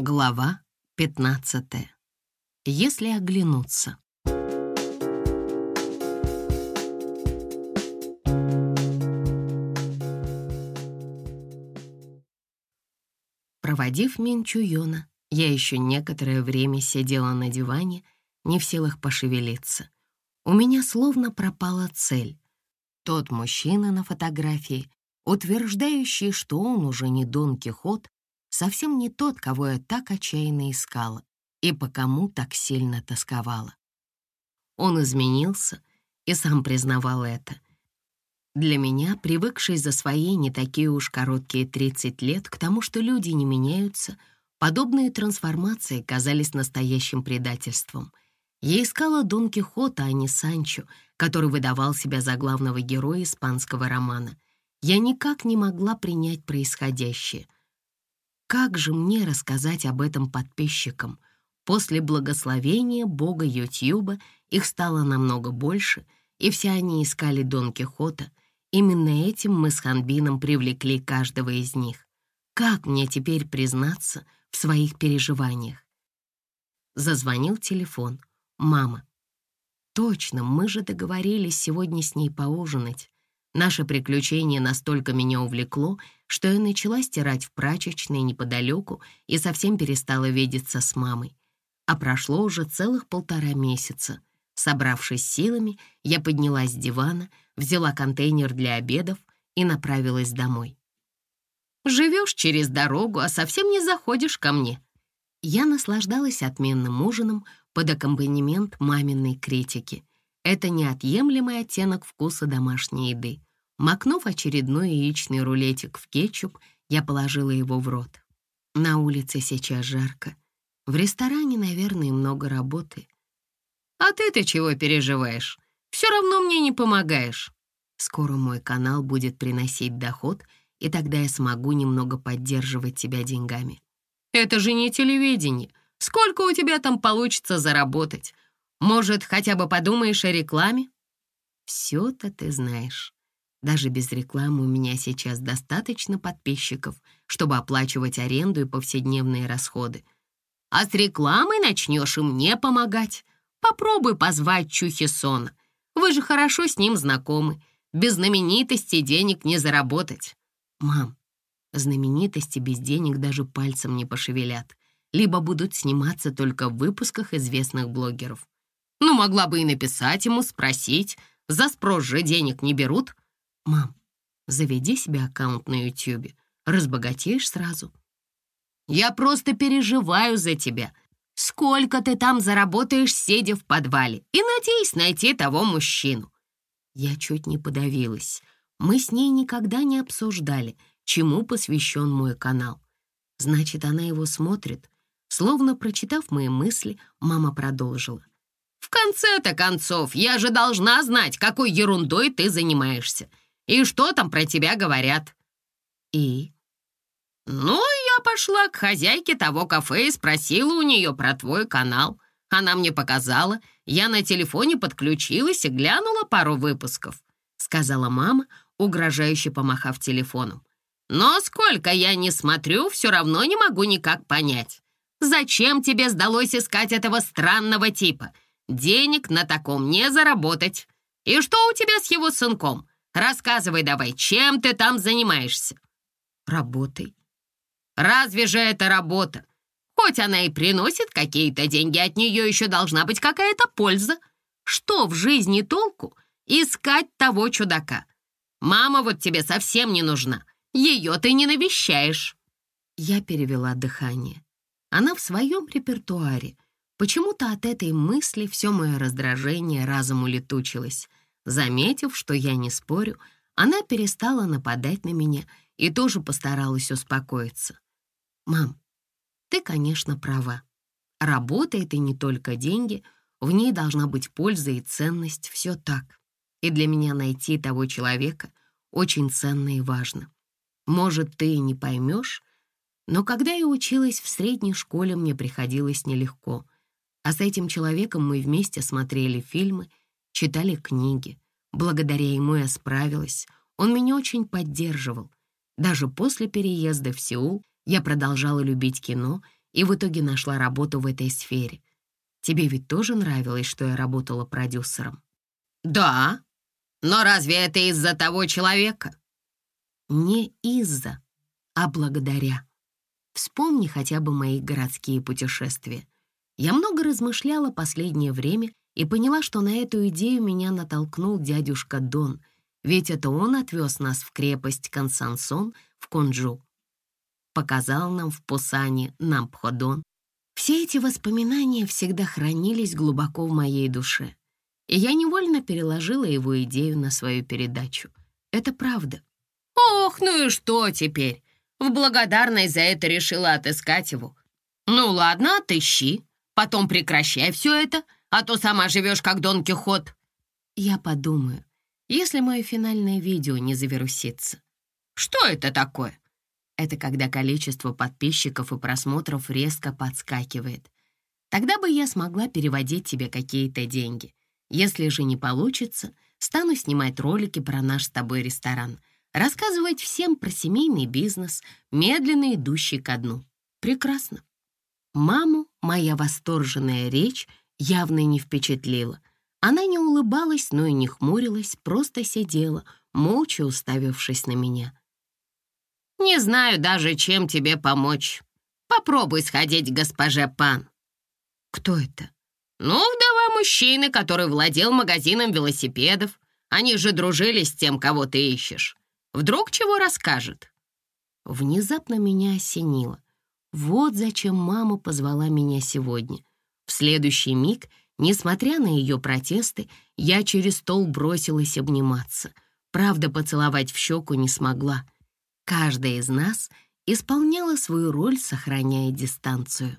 Глава 15. Если оглянуться. Проводив Минчуйона, я еще некоторое время сидела на диване, не в силах пошевелиться. У меня словно пропала цель. Тот мужчина на фотографии, утверждающий, что он уже не Дон Кихот, совсем не тот, кого я так отчаянно искала и по кому так сильно тосковала. Он изменился и сам признавал это. Для меня, привыкшей за свои не такие уж короткие 30 лет к тому, что люди не меняются, подобные трансформации казались настоящим предательством. Я искала Дон Кихота, а не Санчо, который выдавал себя за главного героя испанского романа. Я никак не могла принять происходящее — как же мне рассказать об этом подписчикам? После благословения бога Ютьюба их стало намного больше, и все они искали Дон Кихота. Именно этим мы с Ханбином привлекли каждого из них. Как мне теперь признаться в своих переживаниях? Зазвонил телефон. Мама. Точно, мы же договорились сегодня с ней поужинать. Наше приключение настолько меня увлекло, что я начала стирать в прачечной неподалеку и совсем перестала видеться с мамой. А прошло уже целых полтора месяца. Собравшись силами, я поднялась с дивана, взяла контейнер для обедов и направилась домой. «Живешь через дорогу, а совсем не заходишь ко мне». Я наслаждалась отменным ужином под аккомпанемент маминой критики. Это неотъемлемый оттенок вкуса домашней еды. Макнув очередной яичный рулетик в кетчуп, я положила его в рот. На улице сейчас жарко. В ресторане, наверное, много работы. «А ты-то чего переживаешь? Все равно мне не помогаешь». Скоро мой канал будет приносить доход, и тогда я смогу немного поддерживать тебя деньгами. «Это же не телевидение. Сколько у тебя там получится заработать? Может, хотя бы подумаешь о рекламе?» «Все-то ты знаешь. Даже без рекламы у меня сейчас достаточно подписчиков, чтобы оплачивать аренду и повседневные расходы. А с рекламой начнешь и мне помогать. Попробуй позвать Чухисона. Вы же хорошо с ним знакомы. Без знаменитости денег не заработать. Мам, знаменитости без денег даже пальцем не пошевелят. Либо будут сниматься только в выпусках известных блогеров. Ну, могла бы и написать ему, спросить. За спрос же денег не берут. Мам, заведи себе аккаунт на Ютьюбе. Разбогатеешь сразу. Я просто переживаю за тебя. Сколько ты там заработаешь, сидя в подвале, и надеюсь найти того мужчину. Я чуть не подавилась. Мы с ней никогда не обсуждали, чему посвящен мой канал. Значит, она его смотрит. Словно прочитав мои мысли, мама продолжила. «В конце-то концов, я же должна знать, какой ерундой ты занимаешься. И что там про тебя говорят?» «И?» «Ну, я пошла к хозяйке того кафе и спросила у нее про твой канал. Она мне показала, я на телефоне подключилась и глянула пару выпусков», сказала мама, угрожающе помахав телефоном. «Но сколько я не смотрю, все равно не могу никак понять. Зачем тебе сдалось искать этого странного типа? Денег на таком не заработать. И что у тебя с его сынком? Рассказывай давай, чем ты там занимаешься?» «Работой». «Разве же это работа? Хоть она и приносит какие-то деньги, от нее еще должна быть какая-то польза. Что в жизни толку искать того чудака? Мама вот тебе совсем не нужна. Ее ты не навещаешь». Я перевела дыхание. Она в своем репертуаре. Почему-то от этой мысли все мое раздражение разом улетучилось. Заметив, что я не спорю, она перестала нападать на меня и тоже постаралась успокоиться. «Мам, ты, конечно, права. Работа — это не только деньги, в ней должна быть польза и ценность, все так. И для меня найти того человека очень ценно и важно. Может, ты и не поймешь, но когда я училась в средней школе, мне приходилось нелегко. А с этим человеком мы вместе смотрели фильмы читали книги. Благодаря ему я справилась. Он меня очень поддерживал. Даже после переезда в Сеул я продолжала любить кино и в итоге нашла работу в этой сфере. Тебе ведь тоже нравилось, что я работала продюсером?» «Да, но разве это из-за того человека?» «Не из-за, а благодаря. Вспомни хотя бы мои городские путешествия. Я много размышляла последнее время и поняла, что на эту идею меня натолкнул дядюшка Дон, ведь это он отвез нас в крепость Консансон в Кунджу. Показал нам в Пусане Нампходон. Все эти воспоминания всегда хранились глубоко в моей душе, и я невольно переложила его идею на свою передачу. Это правда. «Ох, ну и что теперь? В благодарность за это решила отыскать его. Ну ладно, отыщи, потом прекращай все это, а то сама живешь как Дон Кихот». Я подумаю, если мое финальное видео не завирусится. Что это такое? Это когда количество подписчиков и просмотров резко подскакивает. Тогда бы я смогла переводить тебе какие-то деньги. Если же не получится, стану снимать ролики про наш с тобой ресторан, рассказывать всем про семейный бизнес, медленно идущий ко дну. Прекрасно. Маму моя восторженная речь явно не впечатлила. Она не улыбалась, но и не хмурилась, просто сидела, молча уставившись на меня. «Не знаю даже, чем тебе помочь. Попробуй сходить к госпоже Пан». «Кто это?» «Ну, вдова мужчины, который владел магазином велосипедов. Они же дружили с тем, кого ты ищешь. Вдруг чего расскажет?» Внезапно меня осенило. Вот зачем мама позвала меня сегодня. В следующий миг, несмотря на ее протесты, я через стол бросилась обниматься. Правда, поцеловать в щеку не смогла. Каждая из нас исполняла свою роль, сохраняя дистанцию.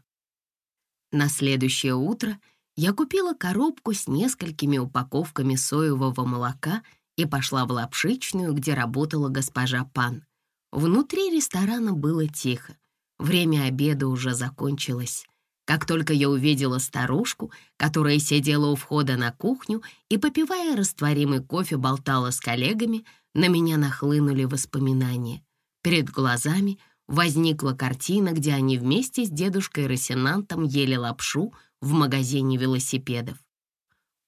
На следующее утро я купила коробку с несколькими упаковками соевого молока и пошла в лапшичную, где работала госпожа Пан. Внутри ресторана было тихо. Время обеда уже закончилось. Как только я увидела старушку, которая сидела у входа на кухню и, попивая растворимый кофе, болтала с коллегами, на меня нахлынули воспоминания. Перед глазами возникла картина, где они вместе с дедушкой Росинантом ели лапшу в магазине велосипедов.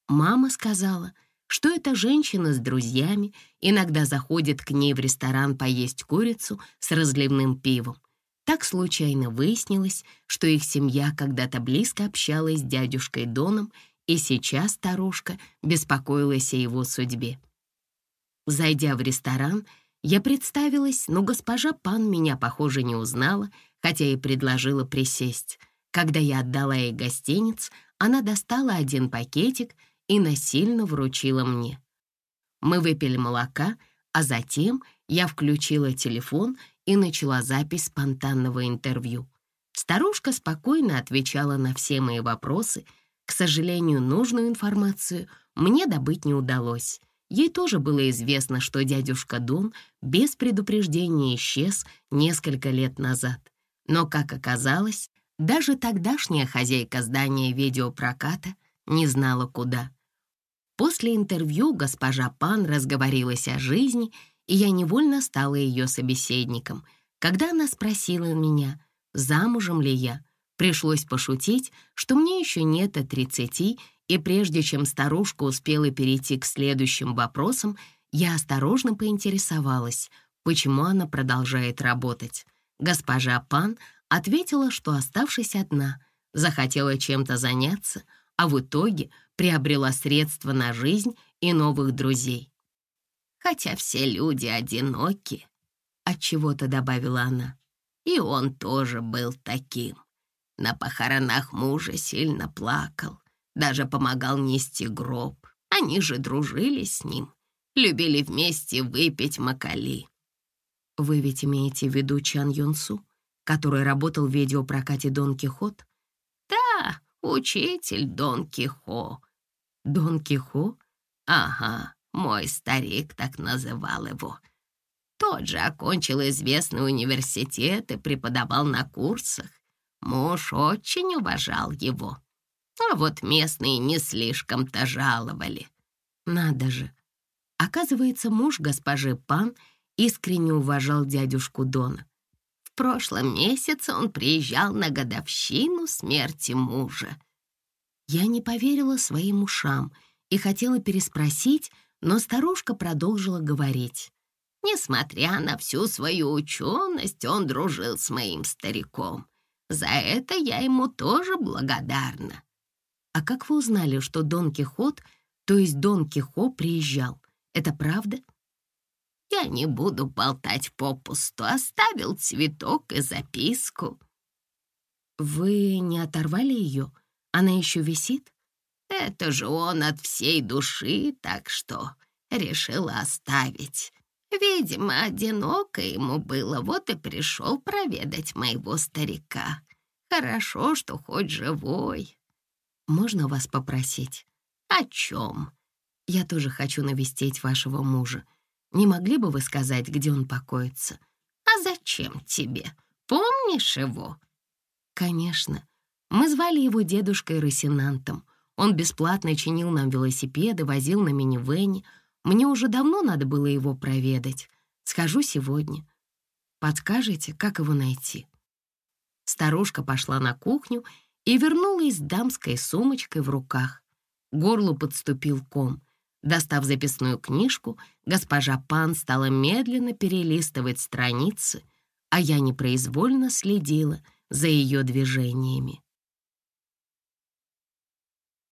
Мама сказала, что эта женщина с друзьями иногда заходит к ней в ресторан поесть курицу с разливным пивом. Так случайно выяснилось, что их семья когда-то близко общалась с дядюшкой Доном, и сейчас старушка беспокоилась о его судьбе. Зайдя в ресторан, я представилась, но госпожа Пан меня, похоже, не узнала, хотя и предложила присесть. Когда я отдала ей гостиниц, она достала один пакетик и насильно вручила мне. Мы выпили молока, а затем я включила телефон и начала запись спонтанного интервью. Старушка спокойно отвечала на все мои вопросы. К сожалению, нужную информацию мне добыть не удалось. Ей тоже было известно, что дядюшка Дон без предупреждения исчез несколько лет назад. Но, как оказалось, даже тогдашняя хозяйка здания видеопроката не знала, куда. После интервью госпожа Пан разговорилась о жизни — и я невольно стала ее собеседником. Когда она спросила меня, замужем ли я, пришлось пошутить, что мне еще нет и тридцати, и прежде чем старушка успела перейти к следующим вопросам, я осторожно поинтересовалась, почему она продолжает работать. Госпожа Пан ответила, что, оставшись одна, захотела чем-то заняться, а в итоге приобрела средства на жизнь и новых друзей хотя все люди одиноки», — отчего-то добавила она. «И он тоже был таким. На похоронах мужа сильно плакал, даже помогал нести гроб. Они же дружили с ним, любили вместе выпить макали». «Вы ведь имеете в виду Чан Юнсу, который работал в видеопрокате Дон Кихот?» «Да, учитель Дон Кихо». «Дон Кихо?» «Ага, мой старик так называл его. Тот же окончил известный университет и преподавал на курсах. Муж очень уважал его. А вот местные не слишком-то жаловали. Надо же. Оказывается, муж госпожи Пан искренне уважал дядюшку Дона. прошлом месяце он приезжал на годовщину смерти мужа. Я не поверила своим ушам и хотела переспросить, но старушка продолжила говорить. Несмотря на всю свою ученость, он дружил с моим стариком. За это я ему тоже благодарна. А как вы узнали, что Дон Кихот, то есть Дон Кихо, приезжал? Это правда? Я не буду болтать попусту, оставил цветок и записку. Вы не оторвали ее? Она еще висит? Это же он от всей души, так что решила оставить. Видимо, одиноко ему было, вот и пришел проведать моего старика. Хорошо, что хоть живой. Можно вас попросить? О чем? Я тоже хочу навестить вашего мужа. Не могли бы вы сказать, где он покоится? А зачем тебе? Помнишь его? Конечно. Мы звали его дедушкой Росинантом. Он бесплатно чинил нам велосипеды, возил на минивэне, мне уже давно надо было его проведать. Схожу сегодня. Подскажете, как его найти?» Старушка пошла на кухню и вернулась с дамской сумочкой в руках. Горлу подступил ком. Достав записную книжку, госпожа Пан стала медленно перелистывать страницы, а я непроизвольно следила за ее движениями.